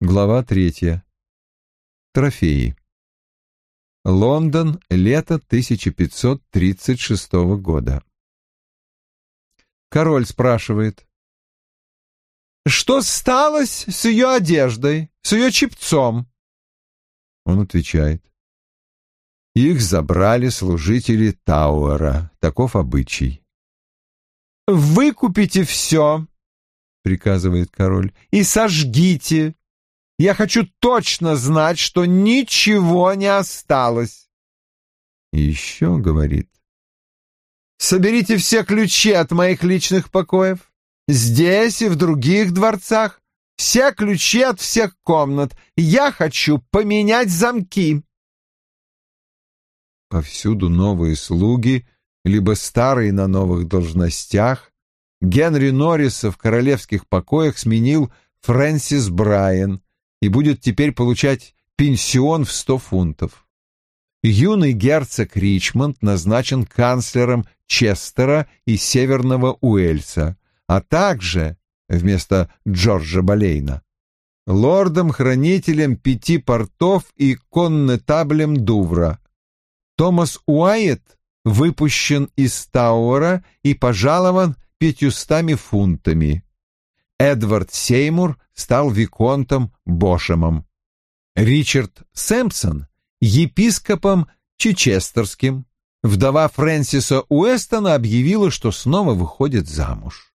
Глава третья. Трофеи. Лондон, лето 1536 года. Король спрашивает. «Что сталось с ее одеждой, с ее чепцом?» Он отвечает. «Их забрали служители Тауэра. Таков обычай». «Выкупите все», — приказывает король, — «и сожгите. Я хочу точно знать, что ничего не осталось». Еще говорит. «Соберите все ключи от моих личных покоев, здесь и в других дворцах, все ключи от всех комнат. Я хочу поменять замки». Повсюду новые слуги, либо старые на новых должностях. Генри Норриса в королевских покоях сменил Фрэнсис Брайан и будет теперь получать пенсион в сто фунтов. Юный герцог Ричмонд назначен канцлером Честера и Северного Уэльса, а также, вместо Джорджа Болейна, лордом-хранителем пяти портов и коннетаблем Дувра. Томас Уайет выпущен из Тауэра и пожалован пятьюстами фунтами. Эдвард Сеймур стал виконтом Бошемом. Ричард Сэмпсон — епископом Чичестерским. Вдова Фрэнсиса Уэстона объявила, что снова выходит замуж.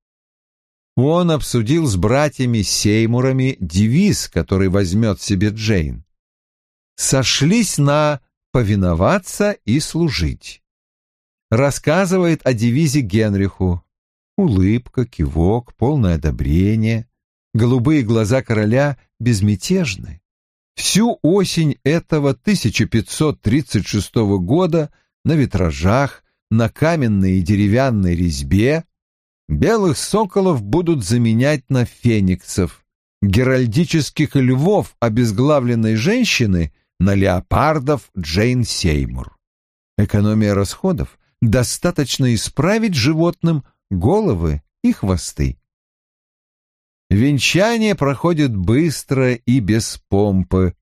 Он обсудил с братьями Сеймурами девиз, который возьмет себе Джейн. Сошлись на «повиноваться и служить». Рассказывает о девизе Генриху. Улыбка, кивок, полное одобрение. Голубые глаза короля безмятежны. Всю осень этого 1536 года на витражах, на каменной и деревянной резьбе белых соколов будут заменять на фениксов, геральдических львов обезглавленной женщины на леопардов Джейн Сеймур. Экономия расходов достаточно исправить животным головы и хвосты. Венчание проходит быстро и без помпы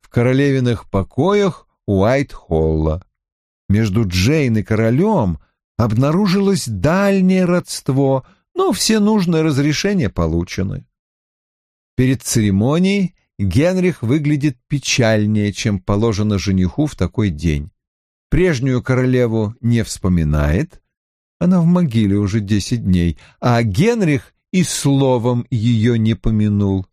в королевиных покоях Уайт-Холла. Между Джейн и королем обнаружилось дальнее родство, но все нужные разрешения получены. Перед церемонией Генрих выглядит печальнее, чем положено жениху в такой день. Прежнюю королеву не вспоминает, она в могиле уже десять дней, а Генрих и словом ее не помянул.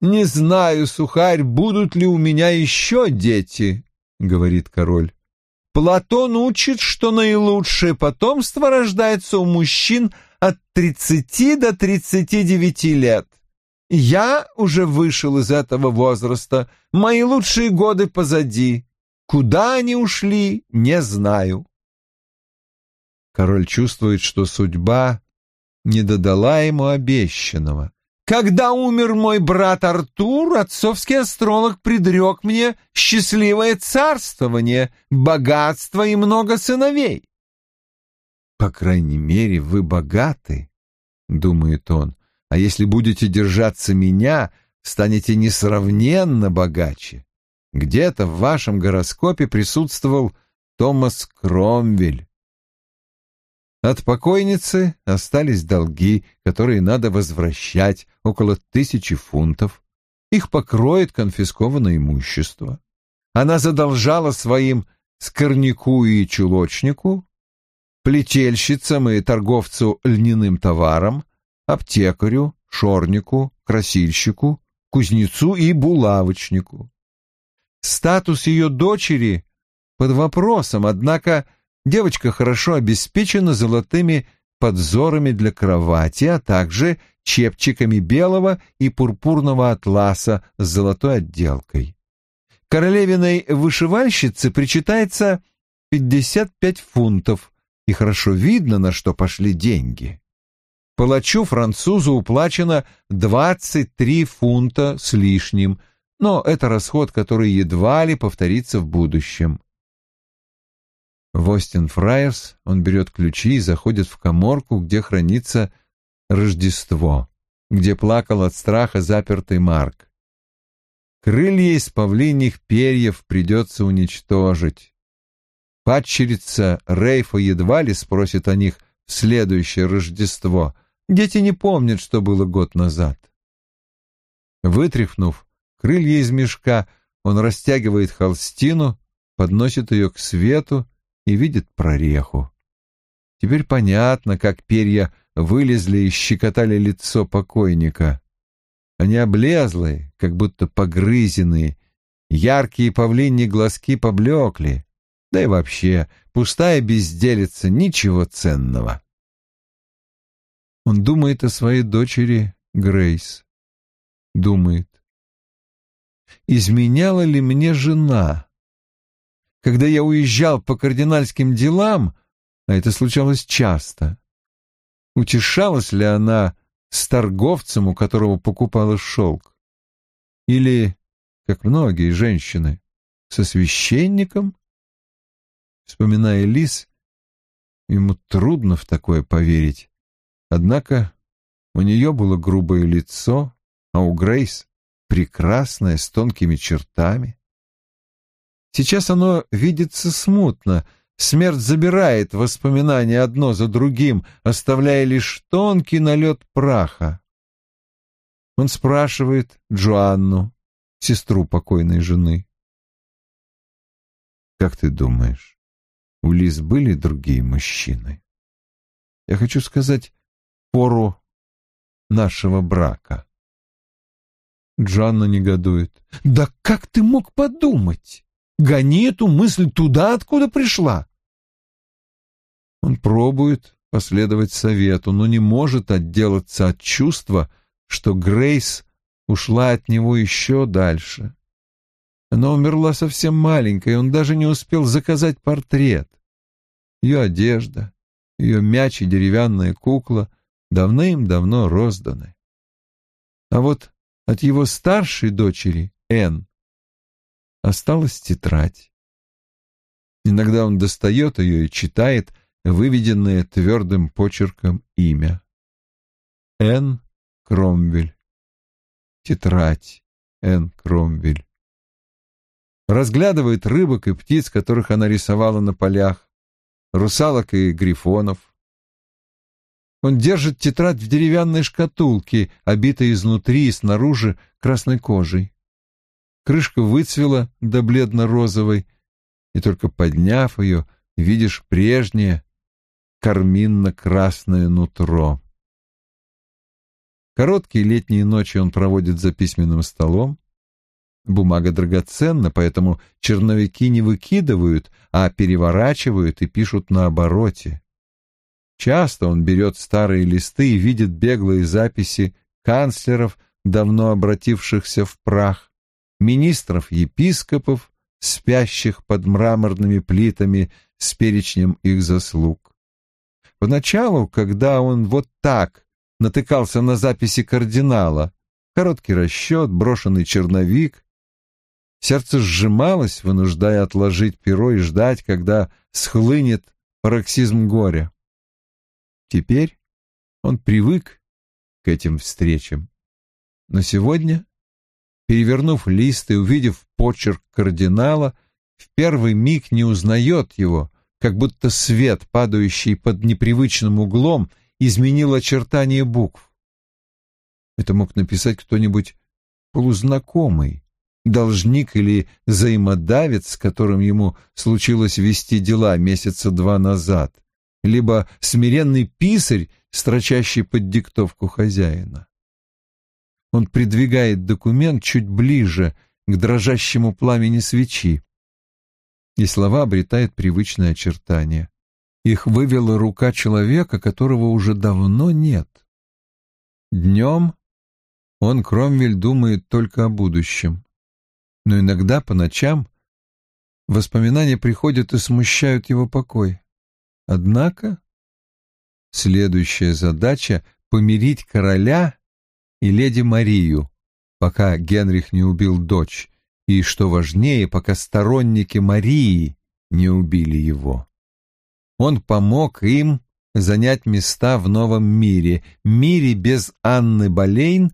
«Не знаю, сухарь, будут ли у меня еще дети», — говорит король. «Платон учит, что наилучшее потомство рождается у мужчин от тридцати до тридцати девяти лет. Я уже вышел из этого возраста, мои лучшие годы позади. Куда они ушли, не знаю». Король чувствует, что судьба не додала ему обещанного. Когда умер мой брат Артур, отцовский астролог предрек мне счастливое царствование, богатство и много сыновей. По крайней мере, вы богаты, думает он, а если будете держаться меня, станете несравненно богаче. Где-то в вашем гороскопе присутствовал Томас Кромвель. От покойницы остались долги, которые надо возвращать, около тысячи фунтов. Их покроет конфискованное имущество. Она задолжала своим скорняку и чулочнику, плетельщицам и торговцу льняным товаром, аптекарю, шорнику, красильщику, кузнецу и булавочнику. Статус ее дочери под вопросом, однако Девочка хорошо обеспечена золотыми подзорами для кровати, а также чепчиками белого и пурпурного атласа с золотой отделкой. Королевиной вышивальщице причитается 55 фунтов, и хорошо видно, на что пошли деньги. Палачу-французу уплачено 23 фунта с лишним, но это расход, который едва ли повторится в будущем. В Остин Фрайерс он берет ключи и заходит в коморку, где хранится Рождество. где плакал от страха запертый Марк. Крылья из павлиньих перьев придется уничтожить. Падчерица Рейфа едва ли спросит о них в следующее Рождество. Дети не помнят, что было год назад. Вытряхнув крылья из мешка, он растягивает холстину, подносит ее к свету и видит прореху. Теперь понятно, как перья вылезли и щекотали лицо покойника. Они облезлые, как будто погрызенные, яркие павлиньи глазки поблекли. Да и вообще, пустая безделица, ничего ценного. Он думает о своей дочери Грейс. Думает. Изменяла ли мне жена? Когда я уезжал по кардинальским делам, а это случалось часто, утешалась ли она с торговцем, у которого покупала шелк? Или, как многие женщины, со священником? Вспоминая Лис, ему трудно в такое поверить. Однако у нее было грубое лицо, а у Грейс прекрасное, с тонкими чертами. Сейчас оно видится смутно — Смерть забирает воспоминания одно за другим, оставляя лишь тонкий налет праха. Он спрашивает Джоанну, сестру покойной жены. «Как ты думаешь, у Лиз были другие мужчины?» «Я хочу сказать, пору нашего брака». Джанна негодует. «Да как ты мог подумать? Гони эту мысль туда, откуда пришла. Он пробует последовать совету, но не может отделаться от чувства, что Грейс ушла от него еще дальше. Она умерла совсем маленькой, он даже не успел заказать портрет. Ее одежда, ее мяч и деревянная кукла давным-давно розданы. А вот от его старшей дочери, Энн, осталась тетрадь. Иногда он достает ее и читает, выведенное твердым почерком имя. Н. Кромвель. Тетрадь Н. Кромвель. Разглядывает рыбок и птиц, которых она рисовала на полях, русалок и грифонов. Он держит тетрадь в деревянной шкатулке, обитой изнутри и снаружи красной кожей. Крышка выцвела до бледно-розовой, и только подняв ее, видишь прежнее, карминно-красное нутро. Короткие летние ночи он проводит за письменным столом. Бумага драгоценна, поэтому черновики не выкидывают, а переворачивают и пишут на обороте. Часто он берет старые листы и видит беглые записи канцлеров, давно обратившихся в прах, министров-епископов, спящих под мраморными плитами с перечнем их заслуг. Поначалу, когда он вот так натыкался на записи кардинала, короткий расчет, брошенный черновик, сердце сжималось, вынуждая отложить перо и ждать, когда схлынет пароксизм горя. Теперь он привык к этим встречам. Но сегодня, перевернув лист и увидев почерк кардинала, в первый миг не узнает его, как будто свет, падающий под непривычным углом, изменил очертания букв. Это мог написать кто-нибудь полузнакомый, должник или взаимодавец, с которым ему случилось вести дела месяца два назад, либо смиренный писарь, строчащий под диктовку хозяина. Он придвигает документ чуть ближе к дрожащему пламени свечи и слова обретают привычное очертание. Их вывела рука человека, которого уже давно нет. Днем он, Кромвель, думает только о будущем. Но иногда по ночам воспоминания приходят и смущают его покой. Однако следующая задача — помирить короля и леди Марию, пока Генрих не убил дочь, и, что важнее, пока сторонники Марии не убили его. Он помог им занять места в новом мире, мире без Анны Болейн,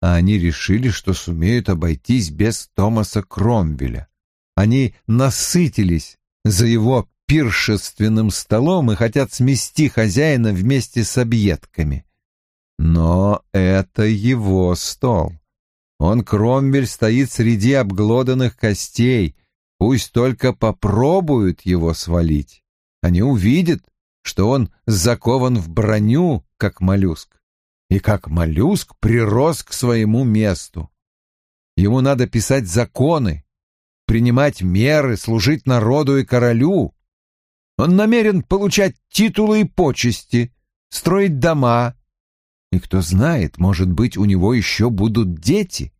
а они решили, что сумеют обойтись без Томаса Кромвеля. Они насытились за его пиршественным столом и хотят смести хозяина вместе с объедками. Но это его стол. Он, Кромвель, стоит среди обглоданных костей. Пусть только попробуют его свалить. Они увидят, что он закован в броню, как моллюск. И как моллюск прирос к своему месту. Ему надо писать законы, принимать меры, служить народу и королю. Он намерен получать титулы и почести, строить дома, и кто знает, может быть, у него еще будут дети.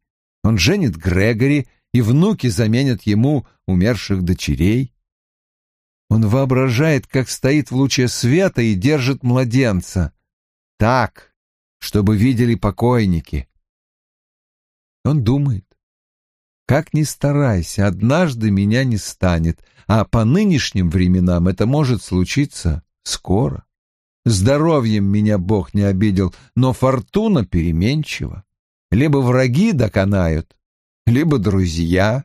Он женит Грегори, и внуки заменят ему умерших дочерей. Он воображает, как стоит в луче света и держит младенца. Так, чтобы видели покойники. Он думает. Как ни старайся, однажды меня не станет, а по нынешним временам это может случиться скоро. Здоровьем меня Бог не обидел, но фортуна переменчива. Либо враги доконают, либо друзья.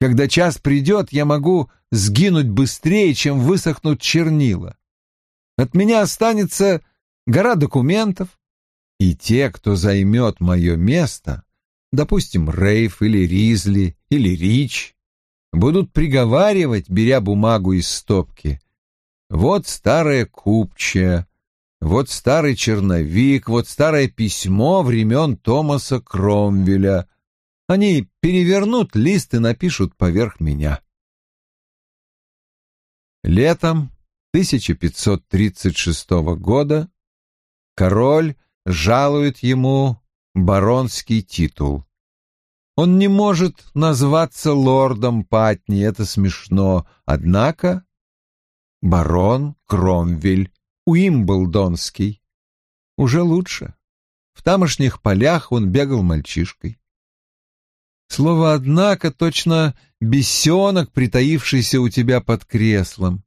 Когда час придет, я могу сгинуть быстрее, чем высохнут чернила. От меня останется гора документов, и те, кто займет мое место, допустим, Рейф или Ризли или Рич, будут приговаривать, беря бумагу из стопки, вот старая купчая, вот старый черновик, вот старое письмо времен Томаса Кромвеля. Они перевернут лист и напишут поверх меня. Летом 1536 года король жалует ему баронский титул. Он не может назваться лордом Патни, это смешно, однако барон Кромвель, Уимблдонский. Уже лучше. В тамошних полях он бегал мальчишкой. Слово «однако» точно бесенок, притаившийся у тебя под креслом.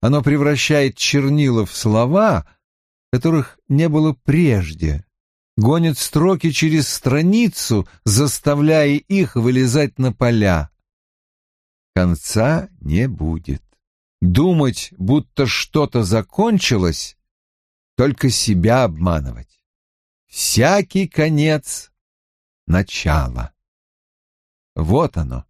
Оно превращает чернила в слова, которых не было прежде, гонит строки через страницу, заставляя их вылезать на поля. Конца не будет. Думать, будто что-то закончилось, только себя обманывать. Всякий конец — начало. Вот оно,